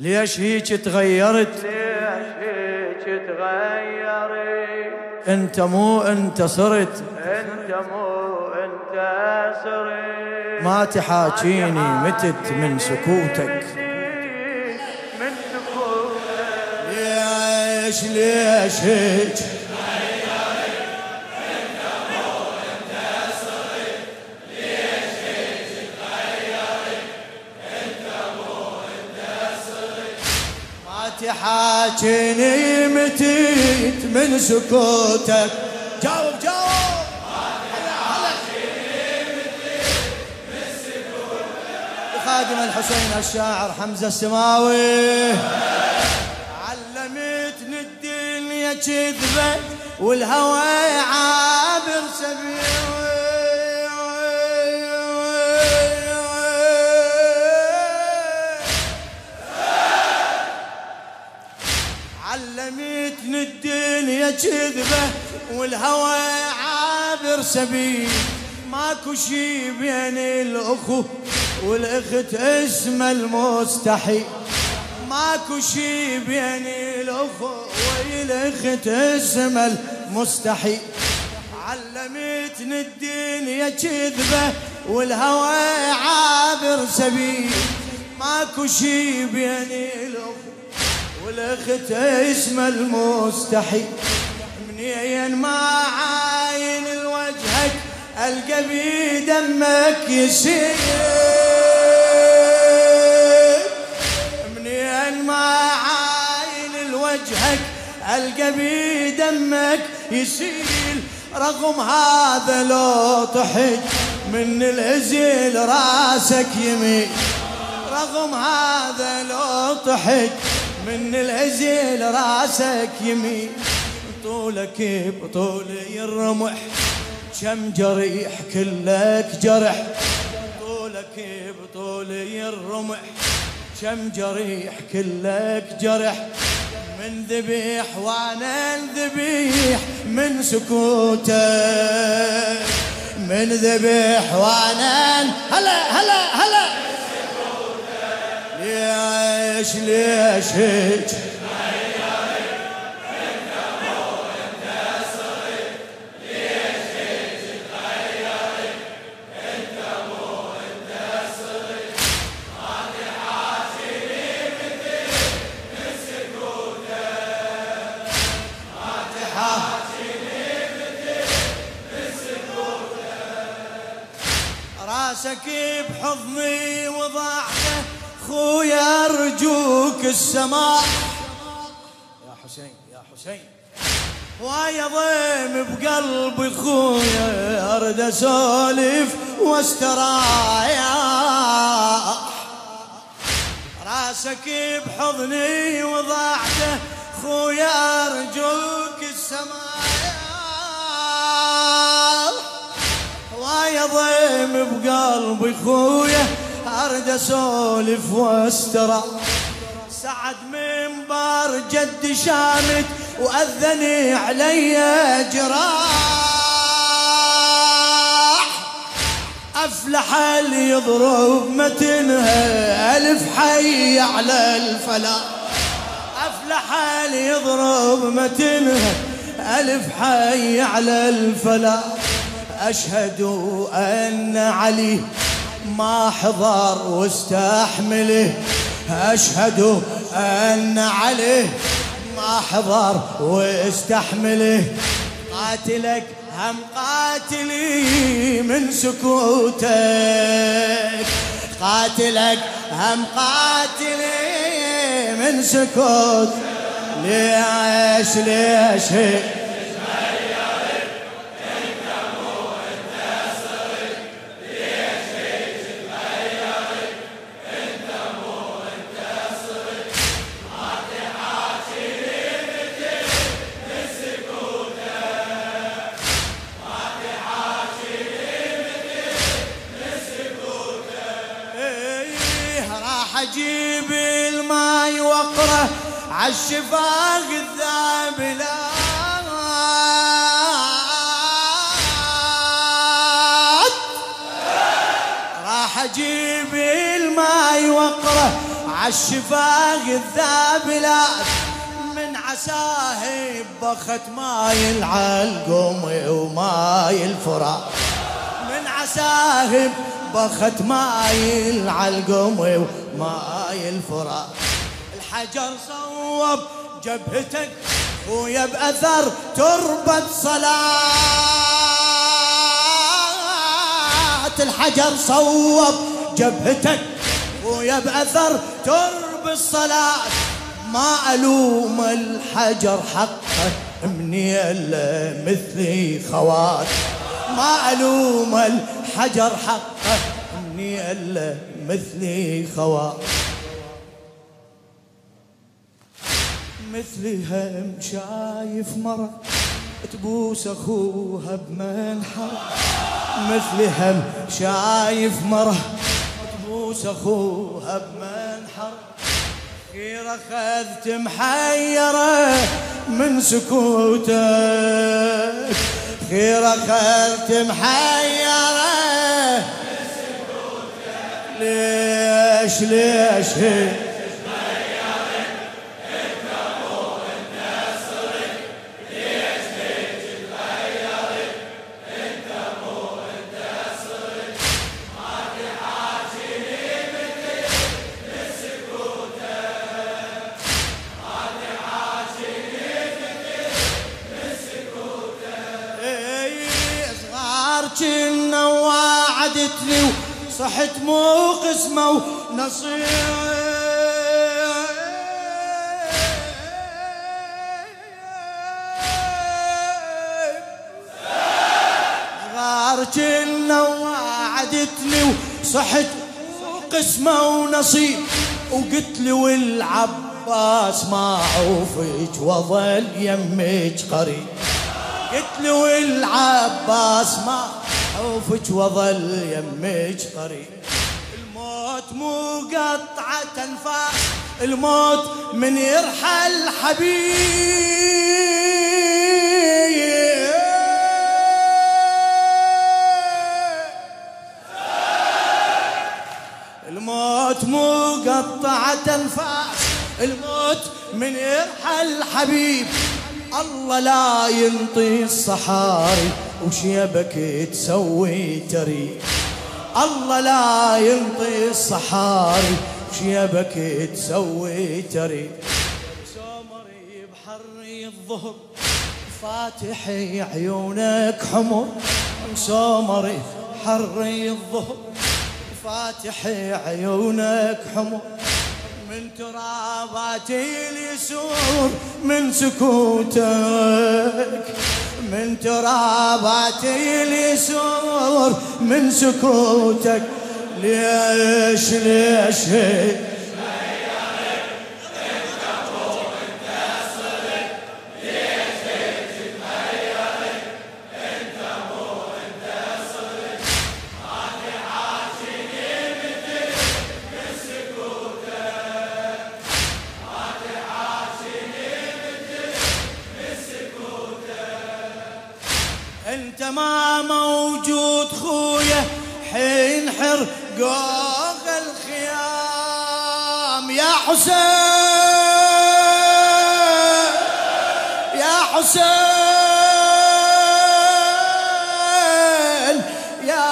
ليش هيك تغيرت؟ ليش هيك تغيرت؟ انت مو انت صرت. انت مو انت صرت. ما تحاكيني متت من سكوتك. من سكوتك. ليش ليش هيك؟ ما تحاكيني متت من سكوتك. جاوب جاوب. خادم الحسين الشاعر حمزة السماوي. علمتني الدنيا كذبة والهوى عابر سبيل علمتني الدنيا كذبة والهوى عابر سبيل. ماكو شي بين الأخو والأخت اسمه المستحيل. ماكو شي بين الأخو والأخت اسمه المستحيل. علمتني الدنيا كذبة والهوى عابر سبيل. ماكو شي بين الأخو والاخت اسمه المستحيل منين ما عاين الوجهك ألقى دمك يسيل منين ما عاين الوجهك ألقى دمك يسيل رغم هذا لو طحت من العزل راسك يميل رغم هذا لو طحت من العزل راسك يمين طولك بطولي الرمح كم جريح كلك جرح. طولك بطولي الرمح كم جريح كلك جرح. من ذبيح وأنا ذبيح من سكوتك. من ذبيح وأنا هلا هلا هلا. ليش ليش هيك؟ السماء. يا حسين يا حسين. ويا ضيم بقلبي خويا أرد أسولف واسترايح راسك بحضني وضعته خويا أرجوك السماء. ويا ضيم بقلبي خويا أرد أسولف واسترى. سعد منبر جد شامت وأذني علي جراح. أفلح اللي يضرب متنها ألف حي على الفلاح. أفلح اللي يضرب متنها ألف حي على الفلاح. أشهد أن علي ما حضر واستحمله. أشهد أن عليه ما حضر واستحمله. قاتلك هم قاتلي من سكوتك. قاتلك هم قاتلي من سكوت ليش ليش عالشفاق الذابلات راح أجيب الماي واقره وعالشفاه الذابلات من عساه بخت ماي العلقم وماي الفرات من عساه بخت ماي العلقم وماي الفرات الحجر صوب جبهتك ويا بأثر تربة صلاة. الحجر صوب جبهتك ويا بأثر ترب الصلاة ما ألوم الحجر حقه مني إلا مثلي خوات ما ألوم الحجر حقه مني إلا مثلي خوات مثلي هم شايف مرة تبوس أخوها بمنحر. مثلي هم شايف مرة تبوس أخوها بمنحر. خير أخذت محيرة من سكوتك. خير أخذت محيرة من سكوتك. ليش ليش وعدتني وصحت مو قسمه ونصيب صغار كنا وعدتني وصحت قسمه ونصيب وقلت لي والعباس ما عوفك وظل يمك قريب. قلت له والعباس ما حوفك وظل يمك قريب الموت مو قطعة انفاس الموت من يرحل حبيب الموت مو قطعة انفاس الموت من يرحل حبيب الله لا ينطي الصحاري. وشيبك تسوي تري؟ الله لا ينطي الصحاري. وشيبك تسوي تري؟ سومري بحري الظهر فاتحي عيونك حمر. سومري حري الظهر فاتحي عيونك حمر. من ترابات اليسور من سكوتك. من ترابات اليسور من سكوتك ليش ليش موجود خويا حين حر قوغ الخيام. يا حسين يا حسين يا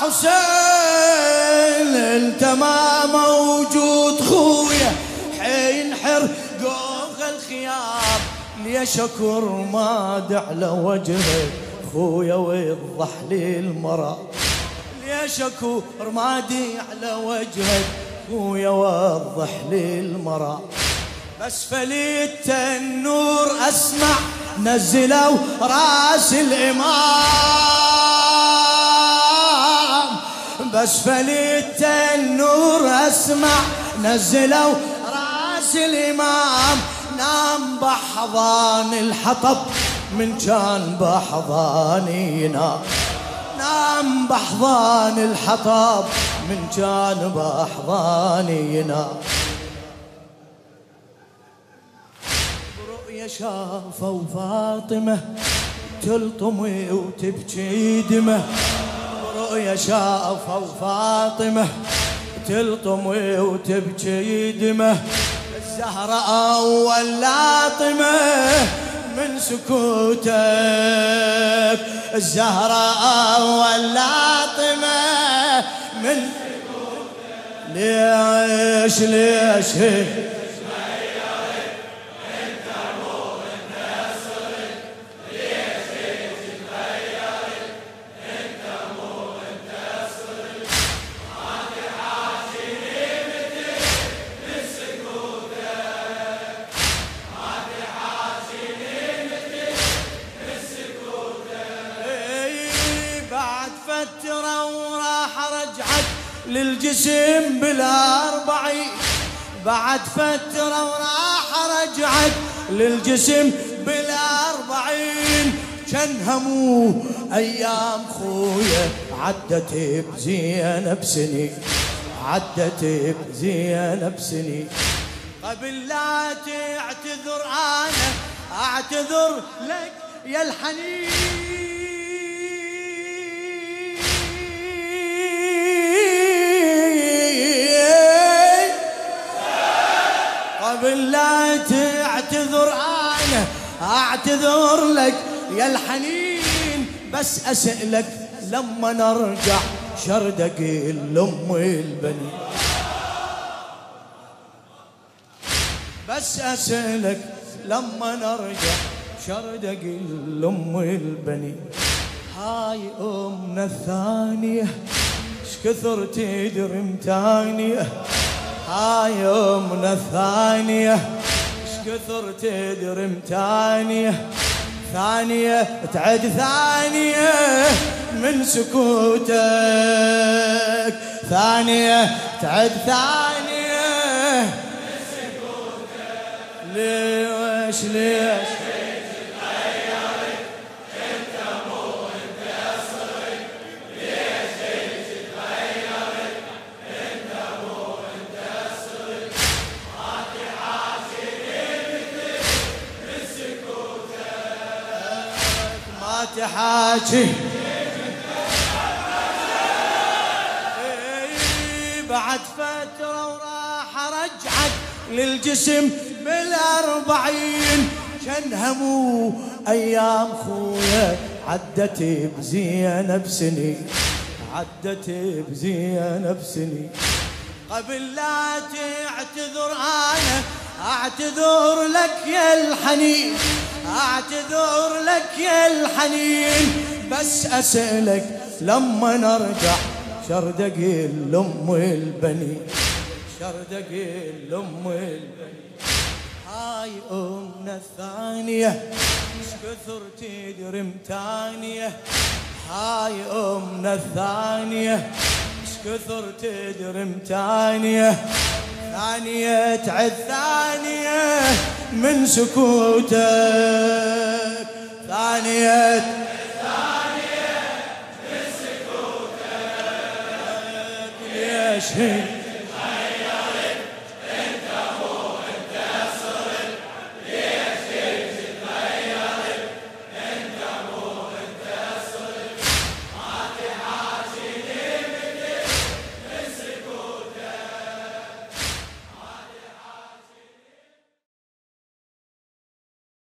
حسين انت ما موجود خويا حين حر قوغ الخيام. ليش اكر ماد على وجهك خويا ويضح لي المرا ليش أكو رمادي على وجهك خويا وضح لي المرا بس فليت النور أسمع نزلوا رأس الإمام. بس فليت النور أسمع نزلوا رأس الإمام. نام بحضان الحطب من كان بحضاني نام نام بحضان الحطب. من كان بحضاني نام برؤيا شافوا فاطمة تلطم وتبكي دمه. برؤيا شافوا فاطمة تلطم وتبكي دمه. الزهرة أول لاطمة. من سكوتك. الزهرة أول لاطمة من ليش ليش بعد فترة وراح رجعت للجسم بالأربعين. كان أيام خويا عدت بزينب سنين عدت بزينب سنين قبل لا تعتذر أنا أعتذر لك يا الحنين. أعتذر لك يا الحنين بس أسألك لما نرجع شردق الأم البني بس أسألك لما نرجع شردق الأم البني هاي أمنا الثانية كثر تدري متانية؟ هاي يومنا الثانية إيش كثر تدري ثانية ثانية تعد ثانية من سكوتك ثانية تعد ثانية من سكوتك. ليش ليش؟ تحاكي بعد فترة وراح رجعت للجسم بالأربعين. كان همو أيام خويا عدت بزينب سنين عدت بزينب سنين قبل لا تعتذر أنا أعتذر لك يا الحنين. أعتذر لك يا الحنين بس أسألك لما نرجع شردق الأم البني شردق الأم البني هاي أمنا الثانية كثر تدري متانية؟ هاي أمنا الثانية كثر تدري متانية؟ ثانية تعد ثانية. من سكوتك. ثانية. ثانية. من سكوتك. يشهد